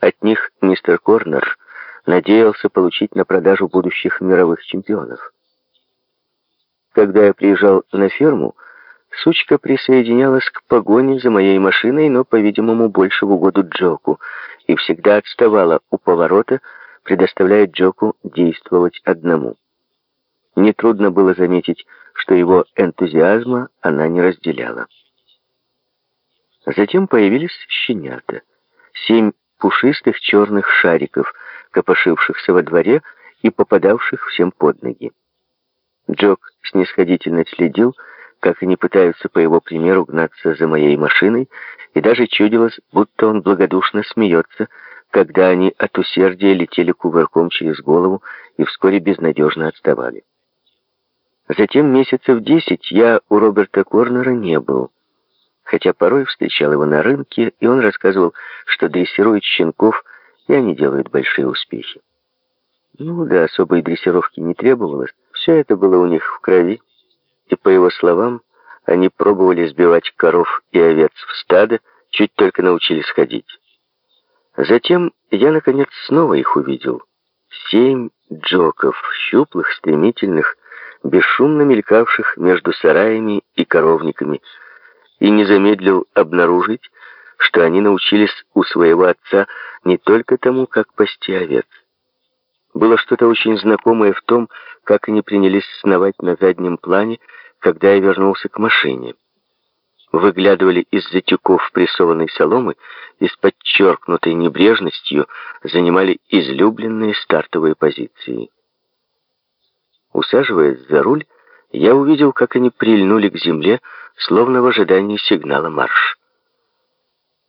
От них мистер Корнер надеялся получить на продажу будущих мировых чемпионов. Когда я приезжал на ферму, сучка присоединялась к погоне за моей машиной, но, по-видимому, больше в угоду Джоку, и всегда отставала у поворота, предоставляя Джоку действовать одному. Нетрудно было заметить, что его энтузиазма она не разделяла. Затем появились щенята. Семь пушистых черных шариков, копошившихся во дворе и попадавших всем под ноги. Джок снисходительно следил, как они пытаются по его примеру гнаться за моей машиной, и даже чудилось, будто он благодушно смеется, когда они от усердия летели кувырком через голову и вскоре безнадежно отставали. Затем месяцев десять я у Роберта Корнера не был, хотя порой встречал его на рынке, и он рассказывал, что дрессирует щенков, и они делают большие успехи. Ну да, особой дрессировки не требовалось, все это было у них в крови, и, по его словам, они пробовали сбивать коров и овец в стадо, чуть только научились ходить. Затем я, наконец, снова их увидел. Семь джоков, щуплых, стремительных, бесшумно мелькавших между сараями и коровниками, и не замедлил обнаружить, что они научились у своего отца не только тому, как пасти овец. Было что-то очень знакомое в том, как они принялись сновать на заднем плане, когда я вернулся к машине. Выглядывали из-за тюков прессованной соломы и с подчеркнутой небрежностью занимали излюбленные стартовые позиции. Усаживаясь за руль, я увидел, как они прильнули к земле, словно в ожидании сигнала марш.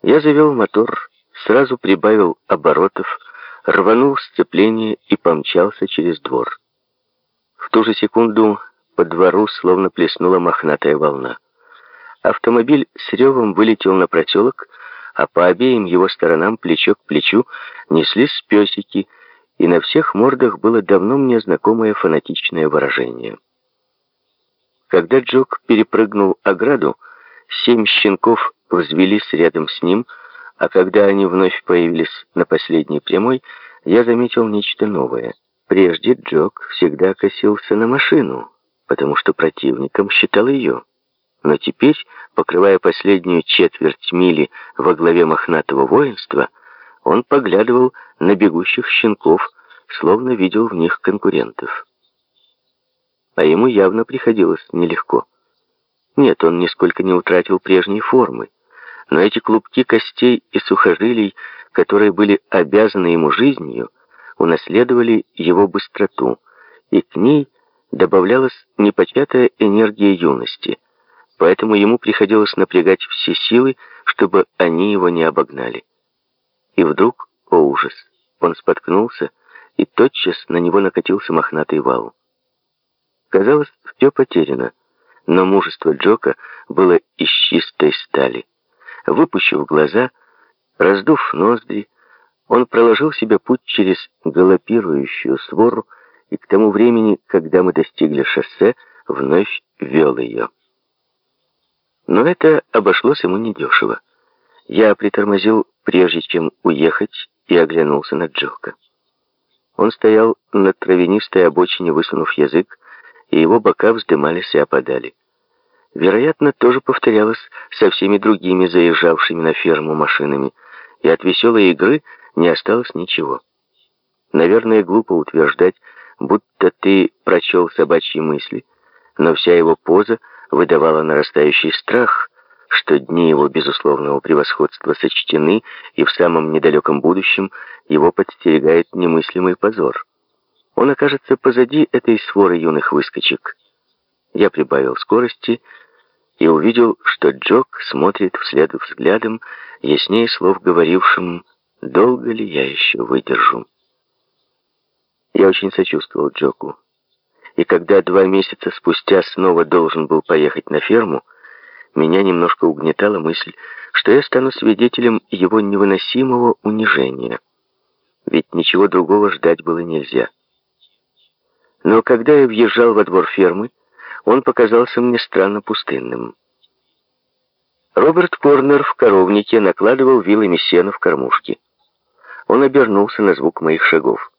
Я завел мотор, сразу прибавил оборотов, рванул сцепление и помчался через двор. В ту же секунду по двору словно плеснула мохнатая волна. Автомобиль с ревом вылетел на проселок, а по обеим его сторонам плечо к плечу неслись песики, и на всех мордах было давно мне знакомое фанатичное выражение. Когда Джок перепрыгнул ограду, семь щенков взвелись рядом с ним, а когда они вновь появились на последней прямой, я заметил нечто новое. Прежде Джок всегда косился на машину, потому что противником считал ее. Но теперь, покрывая последнюю четверть мили во главе мохнатого воинства, он поглядывал на бегущих щенков, словно видел в них конкурентов. А ему явно приходилось нелегко. Нет, он нисколько не утратил прежней формы, но эти клубки костей и сухожилий, которые были обязаны ему жизнью, унаследовали его быстроту, и к ней добавлялась непочатая энергия юности, поэтому ему приходилось напрягать все силы, чтобы они его не обогнали. И вдруг, о ужас, он споткнулся, и тотчас на него накатился мохнатый вал. Казалось, все потеряно, но мужество Джока было из чистой стали. Выпущив глаза, раздув ноздри, он проложил себе путь через галопирующую свору, и к тому времени, когда мы достигли шоссе, вновь вел ее. Но это обошлось ему недешево. Я притормозил, прежде чем уехать, и оглянулся на Джока. Он стоял на травянистой обочине, высунув язык, и его бока вздымались и опадали. Вероятно, тоже повторялось со всеми другими заезжавшими на ферму машинами, и от веселой игры не осталось ничего. Наверное, глупо утверждать, будто ты прочел собачьи мысли, но вся его поза выдавала нарастающий страх, что дни его безусловного превосходства сочтены, и в самом недалеком будущем его подстерегает немыслимый позор. Он окажется позади этой своры юных выскочек. Я прибавил скорости и увидел, что Джок смотрит вслед взглядом, яснее слов говорившим «Долго ли я еще выдержу?» Я очень сочувствовал Джоку. И когда два месяца спустя снова должен был поехать на ферму, меня немножко угнетала мысль, что я стану свидетелем его невыносимого унижения. Ведь ничего другого ждать было нельзя. Но когда я въезжал во двор фермы, он показался мне странно пустынным. Роберт Корнер в коровнике накладывал вилами сена в кормушки. Он обернулся на звук моих шагов.